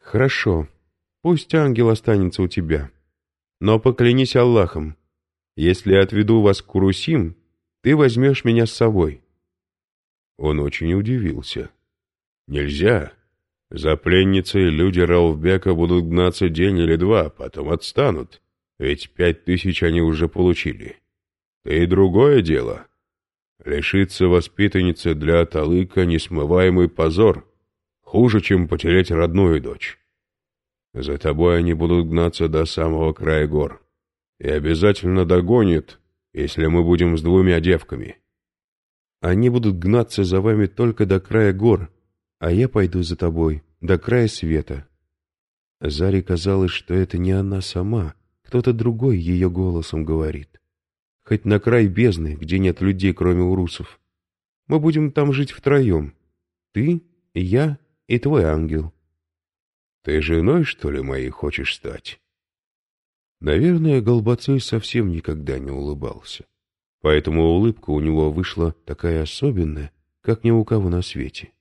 Хорошо, пусть ангел останется у тебя. Но поклянись Аллахом, если я отведу вас к Урусим, ты возьмешь меня с собой. Он очень удивился. Нельзя. За пленницей люди Рауфбека будут гнаться день или два, потом отстанут. Ведь пять тысяч они уже получили. Да и другое дело. Лишиться воспитанницы для Талыка несмываемый позор. Хуже, чем потерять родную дочь. За тобой они будут гнаться до самого края гор. И обязательно догонят, если мы будем с двумя девками. Они будут гнаться за вами только до края гор, а я пойду за тобой до края света. Заре казалось, что это не она сама, кто-то другой ее голосом говорит. Хоть на край бездны, где нет людей, кроме урусов. Мы будем там жить втроем. Ты, я и твой ангел. Ты женой, что ли, моей хочешь стать? Наверное, Голбацой совсем никогда не улыбался. Поэтому улыбка у него вышла такая особенная, как ни у кого на свете.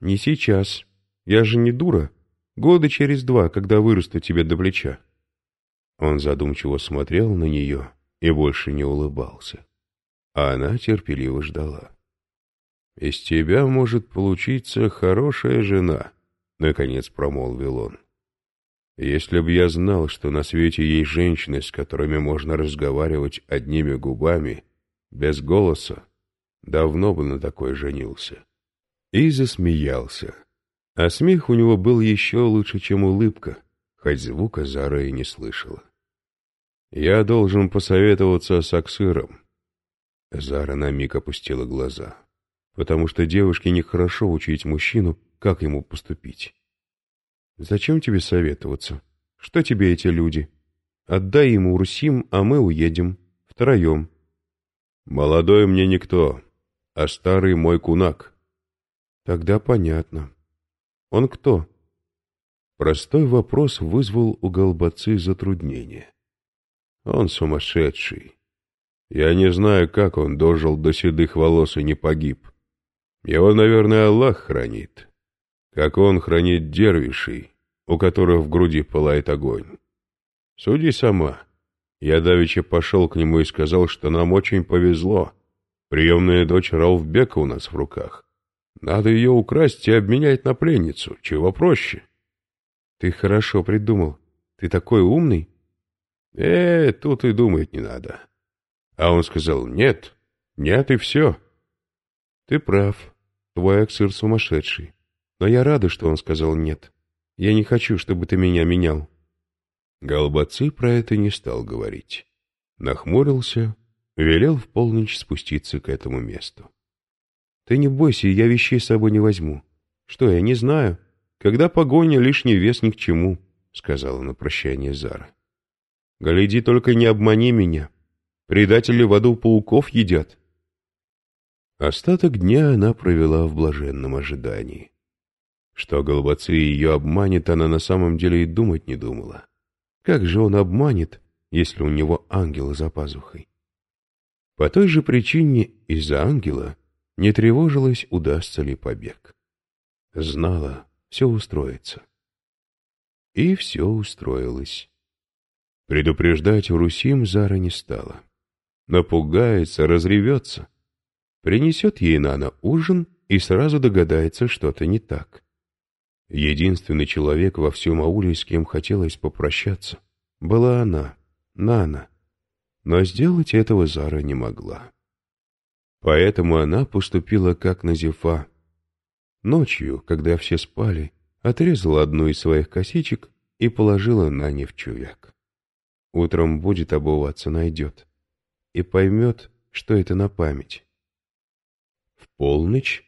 «Не сейчас. Я же не дура. Года через два, когда вырасту тебе до плеча». Он задумчиво смотрел на нее и больше не улыбался. А она терпеливо ждала. «Из тебя может получиться хорошая жена», — наконец промолвил он. «Если б я знал, что на свете есть женщины, с которыми можно разговаривать одними губами, без голоса, давно бы на такой женился». И засмеялся. А смех у него был еще лучше, чем улыбка, хоть звука Зара и не слышала. «Я должен посоветоваться с Аксыром». Зара на миг опустила глаза, потому что девушке нехорошо учить мужчину, как ему поступить. «Зачем тебе советоваться? Что тебе эти люди? Отдай ему Урсим, а мы уедем. Втроем». «Молодой мне никто, а старый мой кунак». «Тогда понятно. Он кто?» Простой вопрос вызвал у Голбацы затруднение. Он сумасшедший. Я не знаю, как он дожил до седых волос и не погиб. Его, наверное, Аллах хранит как он хранит дервишей, у которых в груди пылает огонь. Суди сама. Я давеча пошел к нему и сказал, что нам очень повезло. Приемная дочь Рауфбека у нас в руках. Надо ее украсть и обменять на пленницу. Чего проще? Ты хорошо придумал. Ты такой умный. Э, тут и думать не надо. А он сказал, нет, нет и все. Ты прав. Твой Аксир сумасшедший. Но я рада, что он сказал «нет». Я не хочу, чтобы ты меня менял. Голбацы про это не стал говорить. Нахмурился, велел в полночь спуститься к этому месту. Ты не бойся, я вещей с собой не возьму. Что, я не знаю. Когда погоня, лишний вес ни к чему, — сказала на прощание Зара. Гляди, только не обмани меня. Предатели в аду пауков едят. Остаток дня она провела в блаженном ожидании. Что Голубоцы ее обманет, она на самом деле и думать не думала. Как же он обманет, если у него ангел за пазухой? По той же причине из-за ангела не тревожилась, удастся ли побег. Знала, все устроится. И все устроилось. Предупреждать Урусим Зара не стала. Напугается, разревется. Принесет ей Нана ужин и сразу догадается, что-то не так. Единственный человек во всем ауле, с кем хотелось попрощаться, была она, Нана. Но сделать этого Зара не могла. Поэтому она поступила как Назифа. Ночью, когда все спали, отрезала одну из своих косичек и положила Нане в чувяк. Утром будет обуваться, найдет. И поймет, что это на память. Полночь,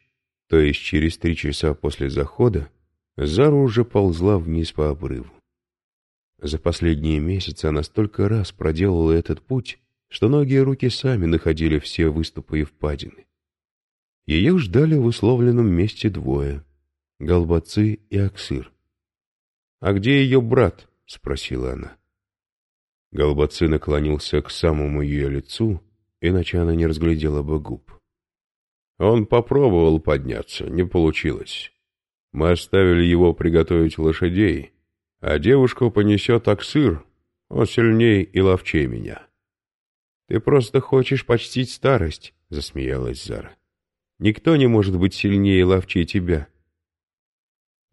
то есть через три часа после захода, Зара уже ползла вниз по обрыву. За последние месяцы она столько раз проделала этот путь, что ноги и руки сами находили все выступы и впадины. Ее ждали в условленном месте двое — Голбацы и Аксыр. «А где ее брат?» — спросила она. Голбацы наклонился к самому ее лицу, иначе она не разглядела бы губ. Он попробовал подняться, не получилось. Мы оставили его приготовить лошадей, а девушку понесет Аксыр, он сильней и ловчей меня. «Ты просто хочешь почтить старость», — засмеялась Зара. «Никто не может быть сильнее и ловчей тебя».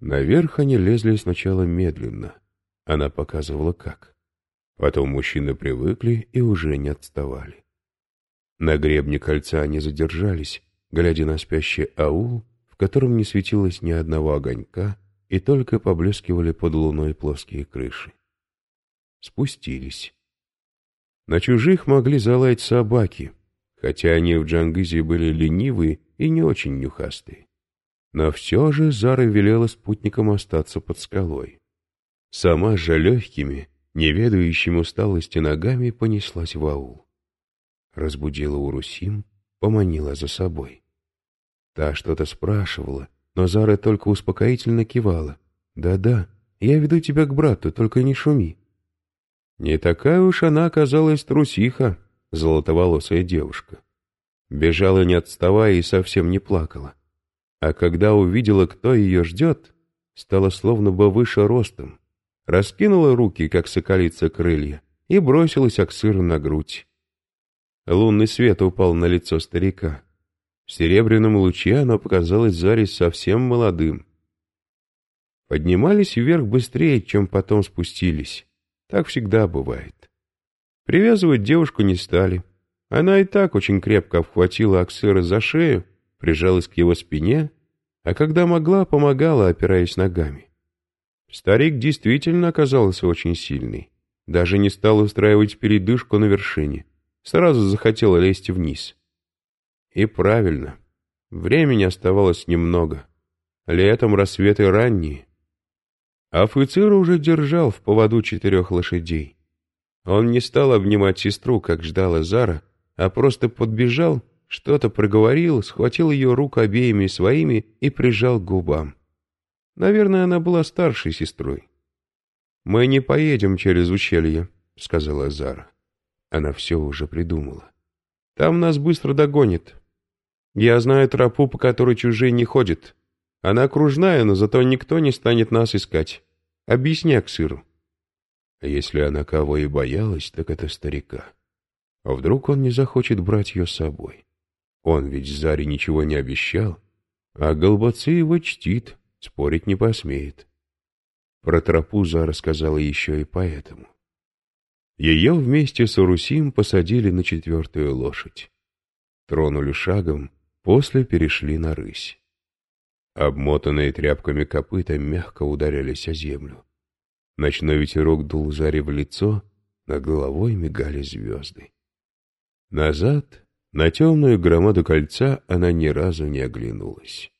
Наверх они лезли сначала медленно. Она показывала как. Потом мужчины привыкли и уже не отставали. На гребне кольца они задержались, глядя на спящий аул, в котором не светилось ни одного огонька и только поблескивали под луной плоские крыши. Спустились. На чужих могли залаять собаки, хотя они в Джангизе были ленивые и не очень нюхастые. Но все же Зара велела спутникам остаться под скалой. Сама же легкими, неведающим усталости ногами понеслась в аул. Разбудила Урусим, поманила за собой. Та что-то спрашивала, но Зара только успокоительно кивала. «Да-да, я веду тебя к брату, только не шуми». Не такая уж она оказалась трусиха, золотоволосая девушка. Бежала не отставая и совсем не плакала. А когда увидела, кто ее ждет, стала словно бы выше ростом, раскинула руки, как соколица крылья, и бросилась Аксыру на грудь. Лунный свет упал на лицо старика. В серебряном луче оно показалось Заре совсем молодым. Поднимались вверх быстрее, чем потом спустились. Так всегда бывает. Привязывать девушку не стали. Она и так очень крепко обхватила Аксера за шею, прижалась к его спине, а когда могла, помогала, опираясь ногами. Старик действительно оказался очень сильный. Даже не стал устраивать передышку на вершине. Сразу захотел лезть вниз. И правильно. Времени оставалось немного. Летом рассветы ранние. Фуцира уже держал в поводу четырех лошадей. Он не стал обнимать сестру, как ждала Зара, а просто подбежал, что-то проговорил, схватил ее руку обеими своими и прижал к губам. Наверное, она была старшей сестрой. «Мы не поедем через ущелье», — сказала Зара. Она все уже придумала. «Там нас быстро догонит. Я знаю тропу, по которой чужие не ходят. Она кружная, но зато никто не станет нас искать. Объясни Аксиру». Если она кого и боялась, так это старика. А вдруг он не захочет брать ее с собой? Он ведь Заре ничего не обещал, а Голбацы его чтит, спорить не посмеет. Про тропу Зара сказала еще и поэтому. Ее вместе с Урусим посадили на четвертую лошадь. Тронули шагом, после перешли на рысь. Обмотанные тряпками копыта мягко ударялись о землю. Ночной ветерок дул Заре в лицо, над головой мигали звезды. Назад, на темную громаду кольца, она ни разу не оглянулась.